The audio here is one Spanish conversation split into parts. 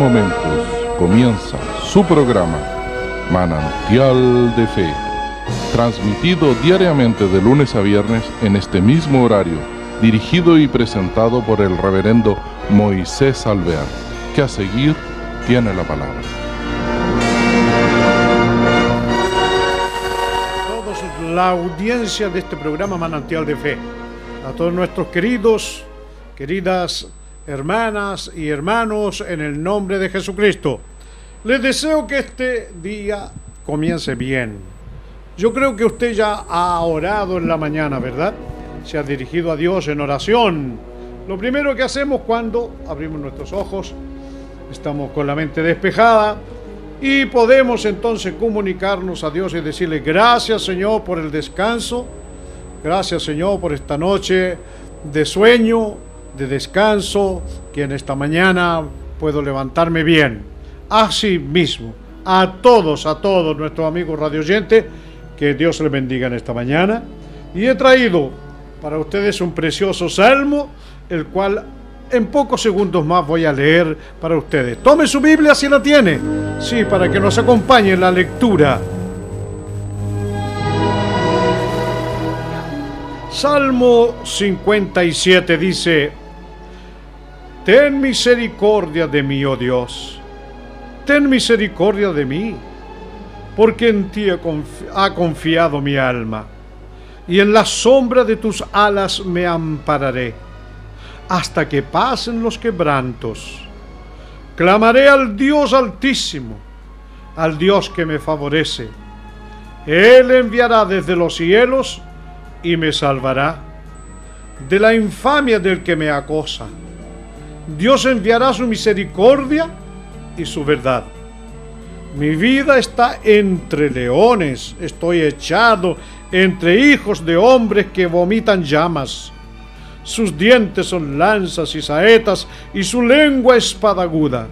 momentos comienza su programa Manantial de Fe, transmitido diariamente de lunes a viernes en este mismo horario, dirigido y presentado por el reverendo Moisés Alvear, que a seguir tiene la palabra. Todos la audiencia de este programa Manantial de Fe, a todos nuestros queridos, queridas hermanas y hermanos, en el nombre de Jesucristo. Les deseo que este día comience bien. Yo creo que usted ya ha orado en la mañana, ¿verdad? Se ha dirigido a Dios en oración. Lo primero que hacemos cuando abrimos nuestros ojos, estamos con la mente despejada y podemos entonces comunicarnos a Dios y decirle gracias Señor por el descanso, gracias Señor por esta noche de sueño, de descanso, que en esta mañana puedo levantarme bien. Así mismo, a todos, a todos nuestros amigos radioyentes, que Dios les bendiga en esta mañana. Y he traído para ustedes un precioso salmo, el cual en pocos segundos más voy a leer para ustedes. Tome su Biblia si la tiene, sí, para que nos acompañe en la lectura. Salmo 57 dice, Ten misericordia de mí, oh Dios. Ten misericordia de mí, porque en ti ha confiado mi alma, y en la sombra de tus alas me ampararé, hasta que pasen los quebrantos. Clamaré al Dios altísimo, al Dios que me favorece. Él enviará desde los cielos y me salvará de la infamia del que me acosa Dios enviará su misericordia y su verdad. Mi vida está entre leones, estoy echado entre hijos de hombres que vomitan llamas. Sus dientes son lanzas y saetas y su lengua espada aguda.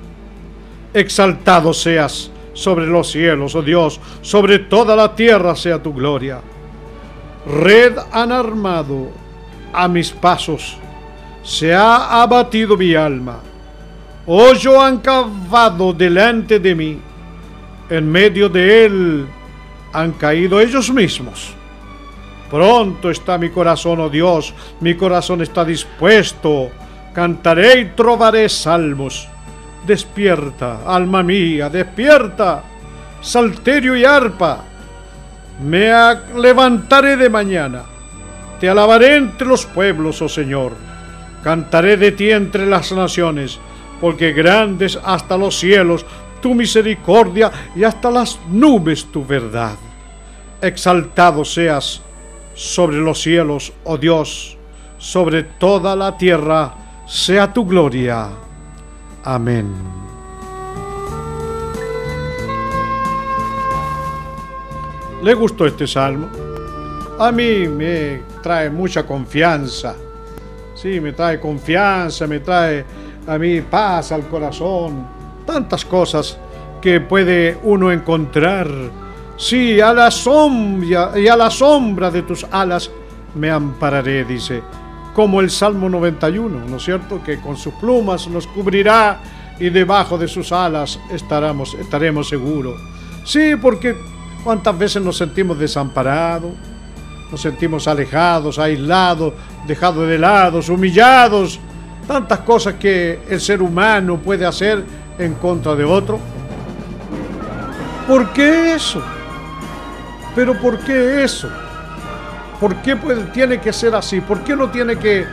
Exaltado seas sobre los cielos, oh Dios, sobre toda la tierra sea tu gloria. Red han armado a mis pasos se ha abatido mi alma. Hoyo han cavado delante de mí. En medio de él han caído ellos mismos. Pronto está mi corazón, oh Dios, mi corazón está dispuesto. Cantaré y trovaré salmos. Despierta, alma mía, despierta, salterio y arpa. Me levantaré de mañana. Te alabaré entre los pueblos, oh Señor Cantaré de ti entre las naciones, porque grandes hasta los cielos tu misericordia y hasta las nubes tu verdad. Exaltado seas sobre los cielos, oh Dios, sobre toda la tierra sea tu gloria. Amén. ¿Le gustó este salmo? A mí me trae mucha confianza Sí, me trae confianza, me trae a mí paz al corazón, tantas cosas que puede uno encontrar. Sí, a la sombra y a la sombra de tus alas me ampararé, dice, como el Salmo 91, ¿no es cierto? Que con sus plumas nos cubrirá y debajo de sus alas estaremos, estaremos seguros. Sí, porque cuántas veces nos sentimos desamparados, nos sentimos alejados, aislados, dejados de lado, humillados, tantas cosas que el ser humano puede hacer en contra de otro. ¿Por qué eso? Pero ¿por qué eso? ¿Por qué tiene que ser así? ¿Por qué no tiene que,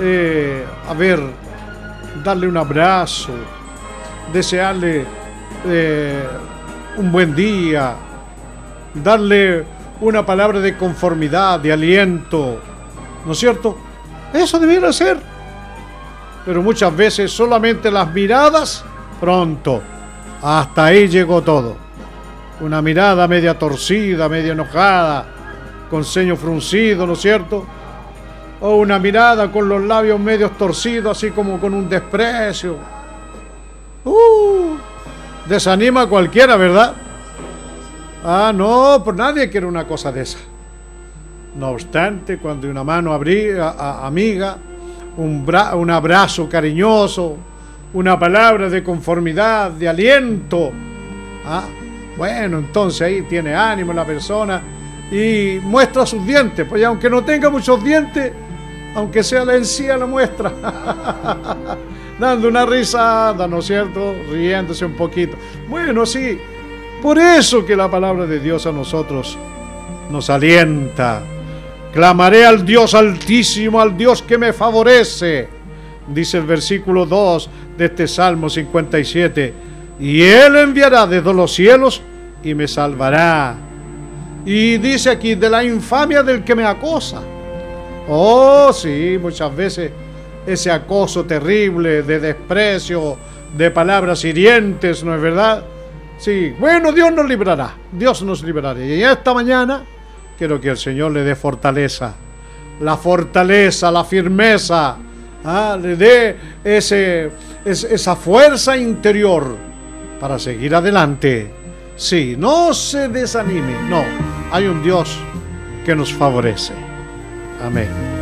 eh, darle un abrazo, desearle eh, un buen día, darle una palabra de conformidad, de aliento, ¿no es cierto? Eso debiera ser. Pero muchas veces solamente las miradas, pronto, hasta ahí llegó todo. Una mirada media torcida, media enojada, con ceño fruncido, ¿no es cierto? O una mirada con los labios medios torcidos, así como con un desprecio. Uh, desanima a cualquiera, ¿verdad? Ah, no, pues nadie quiere una cosa de esa. No obstante, cuando una mano abría, amiga, un, un abrazo cariñoso, una palabra de conformidad, de aliento. Ah, bueno, entonces ahí tiene ánimo la persona y muestra sus dientes, pues aunque no tenga muchos dientes, aunque sea la encía la muestra, dando una risada, ¿no es cierto? Riéndose un poquito. Bueno, sí, por eso que la palabra de Dios a nosotros nos alienta. Clamaré al Dios altísimo, al Dios que me favorece, dice el versículo 2 de este Salmo 57, y Él enviará desde los cielos y me salvará y dice aquí, de la infamia del que me acosa. Oh, sí, muchas veces ese acoso terrible de desprecio, de palabras hirientes, ¿no es verdad? Sí, bueno, Dios nos librará, Dios nos librará. Y esta mañana quiero que el Señor le dé fortaleza, la fortaleza, la firmeza, ¿ah? le dé ese, esa fuerza interior para seguir adelante. Sí, no se desanime, no hay un Dios que nos favorece. Amén.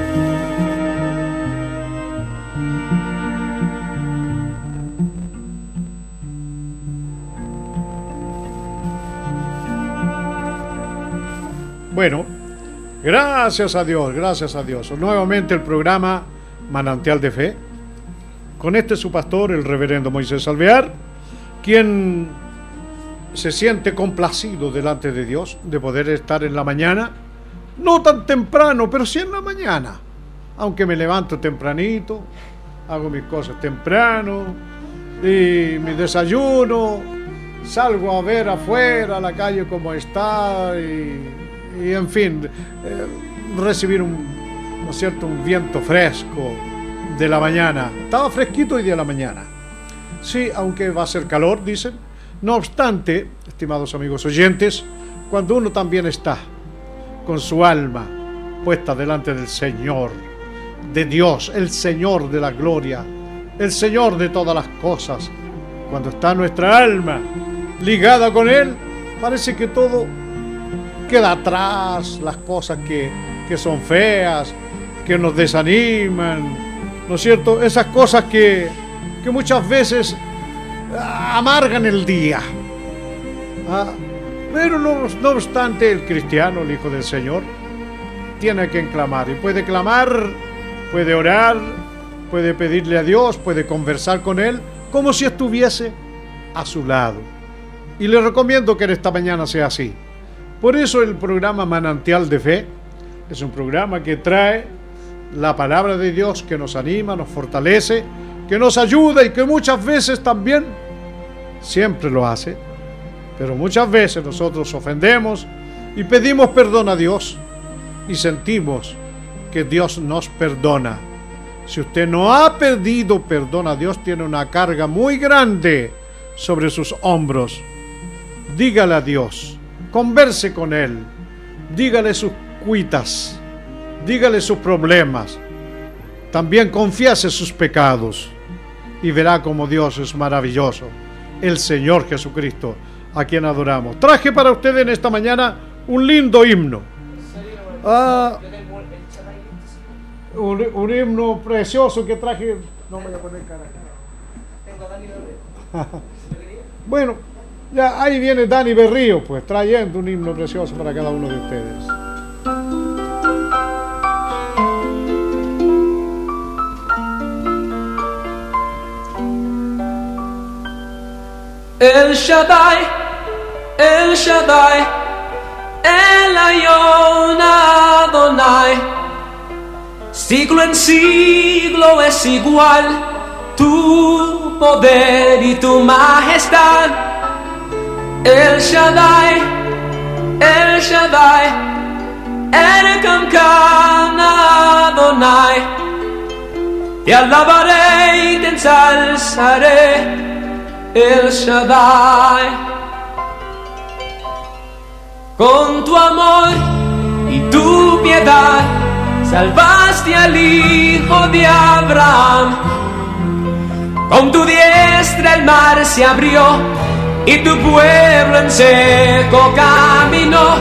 Bueno, gracias a Dios, gracias a Dios. Nuevamente el programa Manantial de Fe. Con este su pastor, el reverendo Moisés Alvear, quien se siente complacido delante de Dios de poder estar en la mañana, no tan temprano, pero sí en la mañana, aunque me levanto tempranito, hago mis cosas temprano, y mi desayuno, salgo a ver afuera la calle como está, y, en fin, eh, recibir un, ¿no cierto? un viento fresco de la mañana. Estaba fresquito hoy de la mañana. Sí, aunque va a ser calor, dicen no obstante, estimados amigos oyentes, cuando uno también está con su alma puesta delante del Señor, de Dios, el Señor de la gloria, el Señor de todas las cosas, cuando está nuestra alma ligada con Él, parece que todo queda atrás, las cosas que, que son feas, que nos desaniman, ¿no es cierto? Esas cosas que, que muchas veces amargan el día. Ah, pero no, no, obstante, el cristiano, el Hijo del Señor, tiene que clamar. Y puede clamar, puede orar, puede pedirle a Dios, puede conversar con Él, como si estuviese a su lado. Y le recomiendo que en esta mañana sea así. Por eso el programa Manantial de Fe es un programa que trae la palabra de Dios que nos anima, nos fortalece, que nos ayuda y que muchas veces también siempre lo hace, pero muchas veces nosotros ofendemos y pedimos perdón a Dios y sentimos que Dios nos perdona. Si usted no ha pedido perdón a Dios, tiene una carga muy grande sobre sus hombros. Dígale a Dios, converse con Él, dígale sus cuitas, dígale sus problemas, también confiese sus pecados y verá como Dios es maravilloso el Señor Jesucristo, a quien adoramos. Traje para ustedes en esta mañana un lindo himno. Ah, un, himno precioso que traje. No me voy a poner cara. bueno, ya ahí viene Dani Berrío, pues trayendo un himno precioso para cada uno de ustedes. El Shaddai, El Shaddai, El Ayon Adonai. Siglo en siglo es igual tu poder y tu majestad. El Shaddai, El Shaddai, El Kankan Adonai. Te alabaré y te ensalzaré el Shaddai. Con tu amor y tu piedad salvaste al hijo de Abraham. Con tu diestra el mar se abrió y tu pueblo en seco caminó.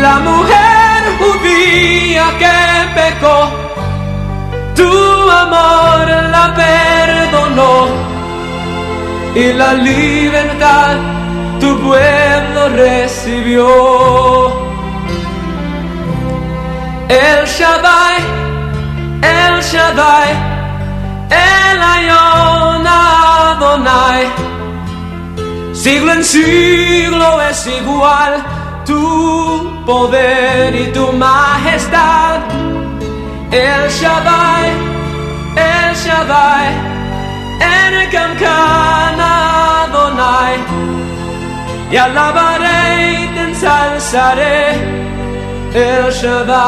La mujer judía que pecó, tu amor la perdonó y la libertad tu pueblo recibió. El Shaddai, el Shaddai, el Ayon Siglo en siglo es igual tu poder y tu majestad. El Shaddai, el Shaddai, el Kamkan Adonai. Y alabaré y te ensalzaré El Shaddai.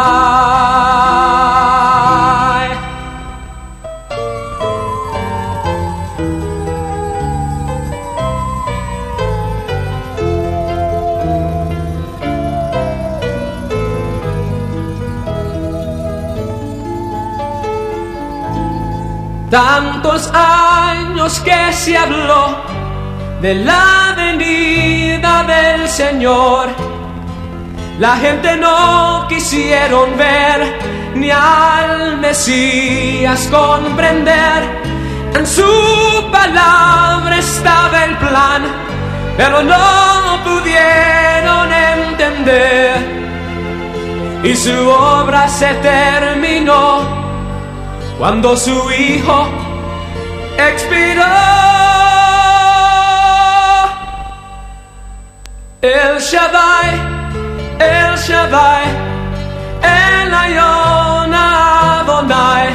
Tantos años que se habló de la venida del Señor la gente no quisieron ver ni al Mesías comprender. En su palabra estaba el plan, pero no pudieron entender. Y su obra se terminó cuando su hijo expiró. El Shaddai el Shaddai, el Ayon Adonai.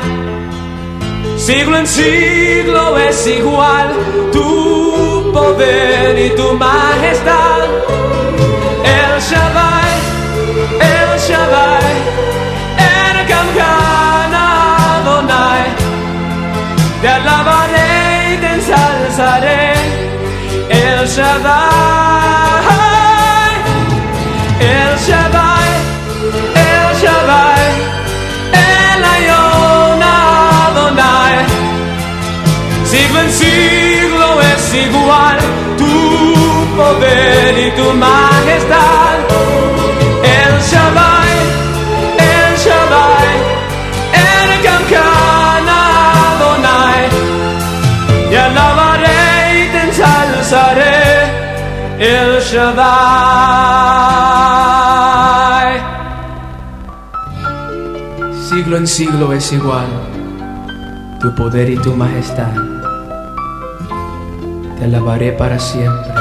Siglo en siglo es igual tu poder y tu majestad. El Shaddai, el Shaddai, Shaddai. El Shaddai, El Shaddai, El Ayon Adonai. Siglo en siglo es igual tu poder y tu majestad. Shaddai. siglo en siglo es igual tu poder y tu majestad. Te alabaré para siempre.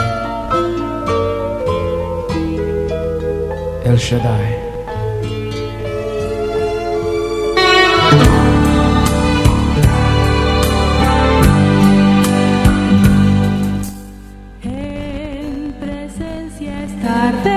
El Shaddai. tarde.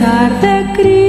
En pleno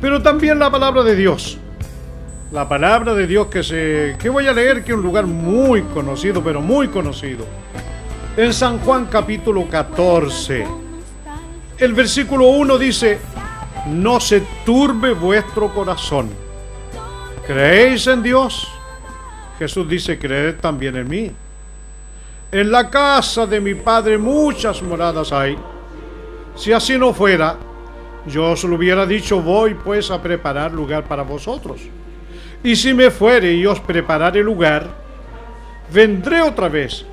pero también la palabra de Dios. La palabra de Dios que se que voy a leer que es un lugar muy conocido, pero muy conocido. En San Juan capítulo 14. El versículo 1 dice, "No se turbe vuestro corazón. ¿Creéis en Dios?" Jesús dice, "Creed también en mí." En la casa de mi Padre muchas moradas hay. Si así no fuera, yo os lo hubiera dicho, voy pues a preparar lugar para vosotros. Y si me fuere y os prepararé lugar, vendré otra vez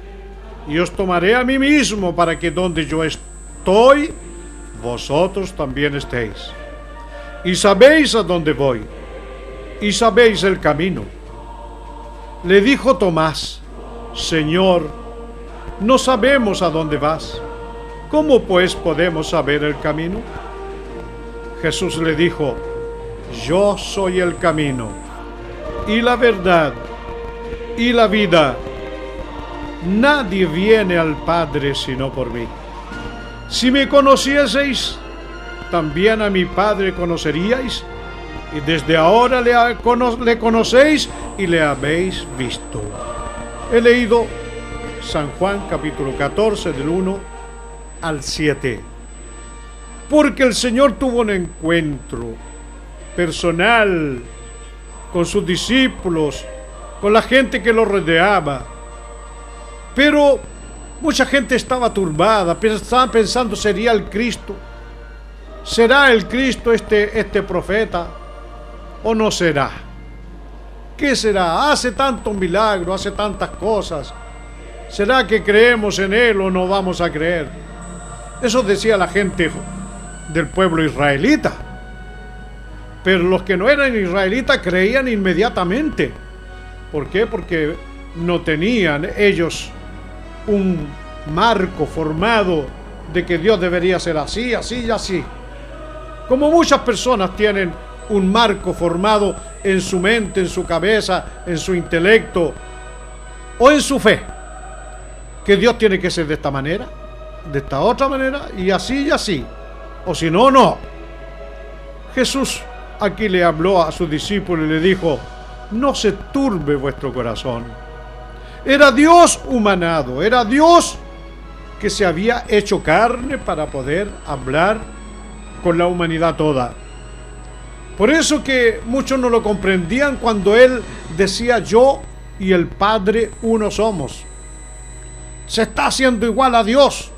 y os tomaré a mí mismo para que donde yo estoy, vosotros también estéis. Y sabéis a dónde voy, y sabéis el camino. Le dijo Tomás, Señor, no sabemos a dónde vas. ¿Cómo pues podemos saber el camino? Jesús le dijo, yo soy el camino y la verdad y la vida. Nadie viene al Padre sino por mí. Si me conocieseis, también a mi Padre conoceríais, y desde ahora le, conocéis y le habéis visto. He leído San Juan capítulo 14 del 1 al 7 porque el Señor tuvo un encuentro personal con sus discípulos, con la gente que lo rodeaba. Pero mucha gente estaba turbada, estaban pensando, ¿sería el Cristo? ¿Será el Cristo este, este profeta? ¿O no será? ¿Qué será? Hace tantos milagros, hace tantas cosas. ¿Será que creemos en Él o no vamos a creer? Eso decía la gente del pueblo israelita. Pero los que no eran israelitas creían inmediatamente. ¿Por qué? Porque no tenían ellos un marco formado de que Dios debería ser así, así y así. Como muchas personas tienen un marco formado en su mente, en su cabeza, en su intelecto o en su fe. Que Dios tiene que ser de esta manera, de esta otra manera y así y así. O si no, no. Jesús aquí le habló a su discípulo y le dijo, no se turbe vuestro corazón. Era Dios humanado, era Dios que se había hecho carne para poder hablar con la humanidad toda. Por eso que muchos no lo comprendían cuando él decía yo y el Padre uno somos. Se está haciendo igual a Dios.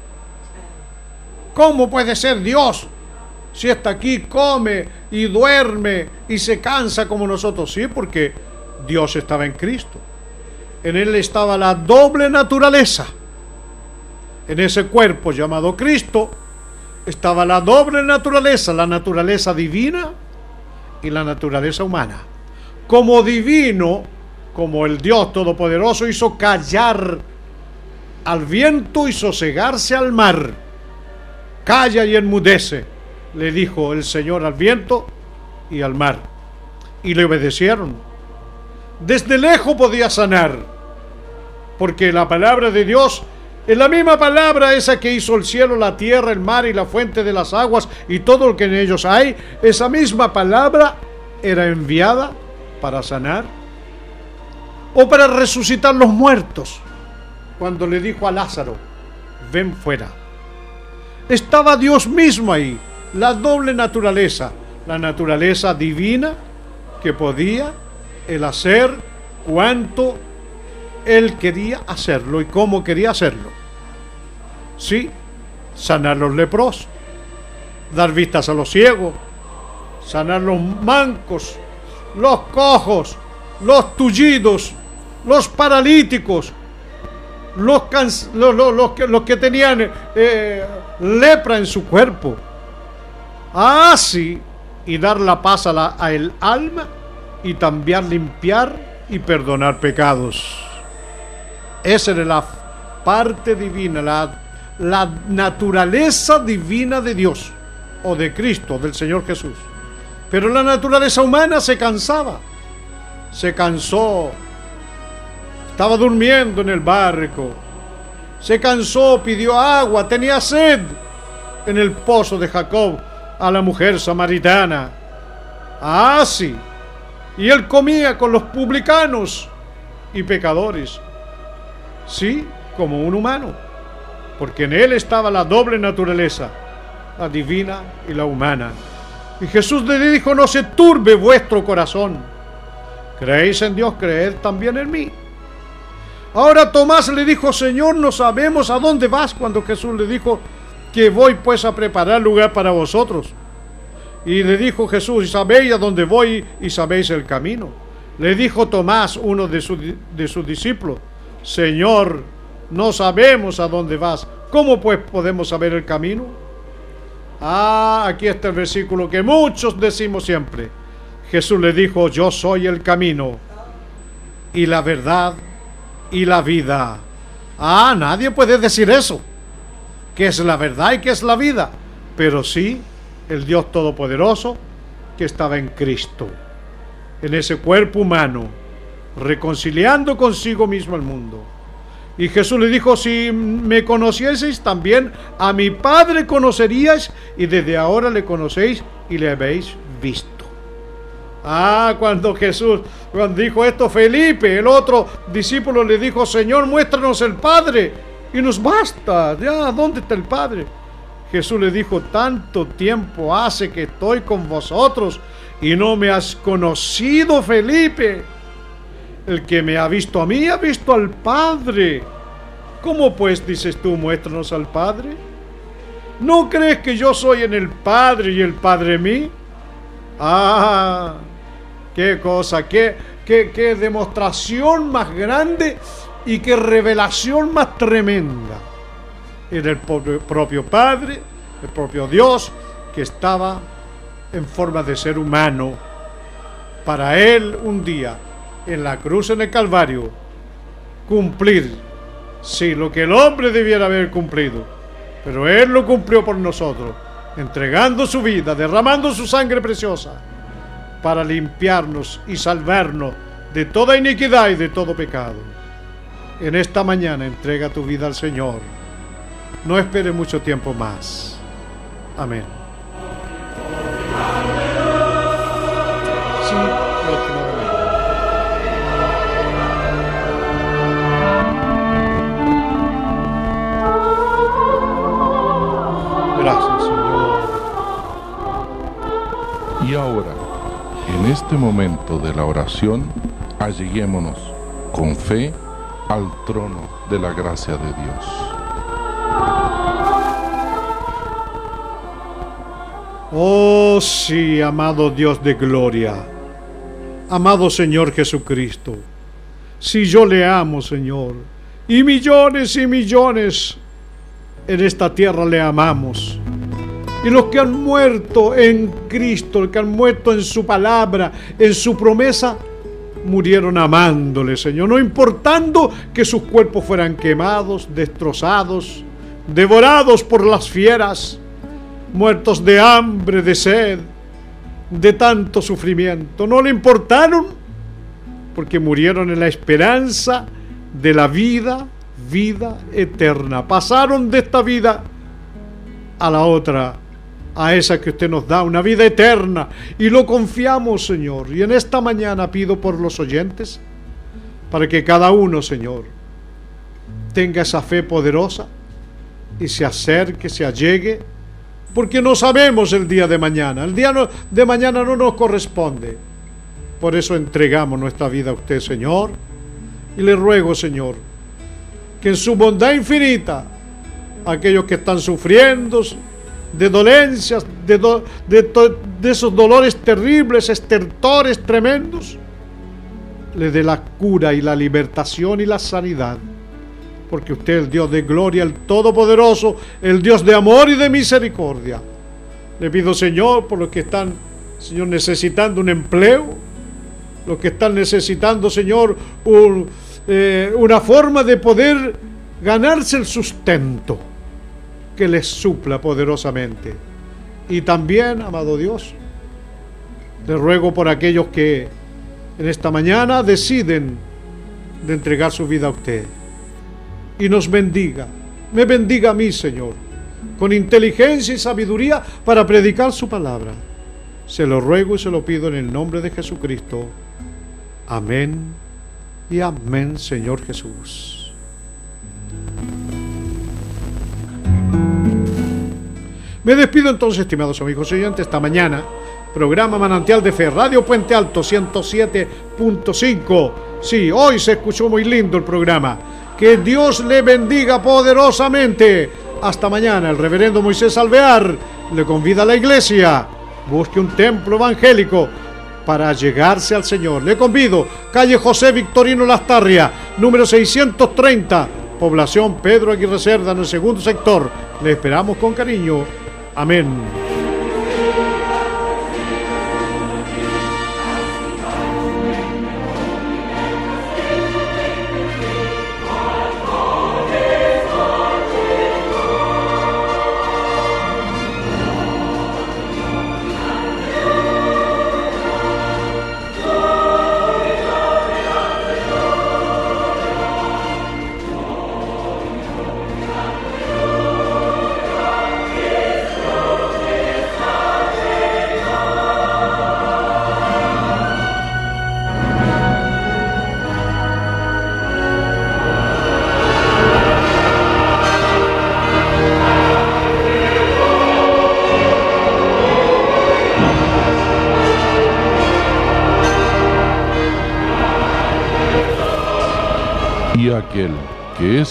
¿Cómo puede ser Dios si está aquí, come y duerme y se cansa como nosotros? Sí, porque Dios estaba en Cristo. En Él estaba la doble naturaleza. En ese cuerpo llamado Cristo estaba la doble naturaleza, la naturaleza divina y la naturaleza humana. Como divino, como el Dios Todopoderoso hizo callar al viento y sosegarse al mar Calla y enmudece, le dijo el Señor al viento y al mar. Y le obedecieron. Desde lejos podía sanar, porque la palabra de Dios es la misma palabra esa que hizo el cielo, la tierra, el mar y la fuente de las aguas y todo lo que en ellos hay. Esa misma palabra era enviada para sanar o para resucitar los muertos. Cuando le dijo a Lázaro, ven fuera estaba Dios mismo ahí, la doble naturaleza, la naturaleza divina que podía el hacer cuanto él quería hacerlo y cómo quería hacerlo. Sí, sanar los leprosos, dar vistas a los ciegos, sanar los mancos, los cojos, los tullidos, los paralíticos, los, que, tenían eh, lepra en su cuerpo. Así, y dar la paz a, la, a el alma y también limpiar y perdonar pecados. Esa era la parte divina, la, la naturaleza divina de Dios o de Cristo, del Señor Jesús. Pero la naturaleza humana se cansaba, se cansó estaba durmiendo en el barco. Se cansó, pidió agua, tenía sed en el pozo de Jacob a la mujer samaritana. Ah, sí. Y él comía con los publicanos y pecadores. Sí, como un humano. Porque en él estaba la doble naturaleza, la divina y la humana. Y Jesús le dijo, no se turbe vuestro corazón. Creéis en Dios, creed también en mí. Ahora Tomás le dijo, Señor, no sabemos a dónde vas cuando Jesús le dijo que voy pues a preparar lugar para vosotros. Y le dijo Jesús, sabéis a dónde voy y sabéis el camino. Le dijo Tomás, uno de, sus discípulos, Señor, no sabemos a dónde vas. ¿Cómo pues podemos saber el camino? Ah, aquí está el versículo que muchos decimos siempre. Jesús le dijo, yo soy el camino y la verdad y la vida. Ah, nadie puede decir eso, que es la verdad y que es la vida, pero sí el Dios Todopoderoso que estaba en Cristo, en ese cuerpo humano, reconciliando consigo mismo el mundo. Y Jesús le dijo, si me conocieseis también, a mi Padre conoceríais y desde ahora le conocéis y le habéis visto. Ah, cuando Jesús cuando dijo esto Felipe, el otro discípulo le dijo, Señor, muéstranos el Padre y nos basta. Ya, ¿dónde está el Padre? Jesús le dijo, tanto tiempo hace que estoy con vosotros y no me has conocido, Felipe. El que me ha visto a mí ha visto al Padre. ¿Cómo pues dices tú, muéstranos al Padre? ¿No crees que yo soy en el Padre y el Padre en mí? Ah, Qué cosa, qué, qué, demostración más grande y qué revelación más tremenda. Era el propio Padre, el propio Dios que estaba en forma de ser humano, para Él un día, en la cruz en el Calvario, cumplir, sí, lo que el hombre debiera haber cumplido, pero Él lo cumplió por nosotros, entregando su vida, derramando su sangre preciosa, para limpiarnos y salvarnos de toda iniquidad y de todo pecado. En esta mañana entrega tu vida al Señor. No espere mucho tiempo más. Amén. Sí, Gracias, Señor. Y ahora, en este momento de la oración, alleguémonos con fe al trono de la gracia de Dios. Oh sí, amado Dios de gloria, amado Señor Jesucristo, si yo le amo, Señor, y millones y millones en esta tierra le amamos. Y los que han muerto en Cristo, los que han muerto en su palabra, en su promesa, murieron amándole, Señor, no importando que sus cuerpos fueran quemados, destrozados, devorados por las fieras, muertos de hambre, de sed, de tanto sufrimiento. No le importaron porque murieron en la esperanza de la vida, vida eterna. Pasaron de esta vida a la otra a esa que usted nos da, una vida eterna. Y lo confiamos, Señor. Y en esta mañana pido por los oyentes, para que cada uno, Señor, tenga esa fe poderosa y se acerque, se allegue, porque no sabemos el día de mañana. El día de mañana no nos corresponde. Por eso entregamos nuestra vida a usted, Señor. Y le ruego, Señor, que en su bondad infinita, aquellos que están sufriendo, de dolencias, de, de, esos dolores terribles, estertores tremendos, le dé la cura y la libertación y la sanidad. Porque usted el Dios de gloria, el Todopoderoso, el Dios de amor y de misericordia. Le pido, Señor, por los que están, Señor, necesitando un empleo, los que están necesitando, Señor, eh, una forma de poder ganarse el sustento que les supla poderosamente. Y también, amado Dios, le ruego por aquellos que en esta mañana deciden de entregar su vida a usted. Y nos bendiga, me bendiga a mí, Señor, con inteligencia y sabiduría para predicar su palabra. Se lo ruego y se lo pido en el nombre de Jesucristo. Amén y amén, Señor Jesús. Me despido entonces, estimados amigos oyentes, esta mañana. Programa Manantial de Fe, Radio Puente Alto 107.5. Sí, hoy se escuchó muy lindo el programa. Que Dios le bendiga poderosamente. Hasta mañana, el reverendo Moisés Alvear le convida a la iglesia. Busque un templo evangélico para llegarse al Señor. Le convido, calle José Victorino Lastarria, número 630, población Pedro Aguirre Cerda, en el segundo sector. Le esperamos con cariño Amén.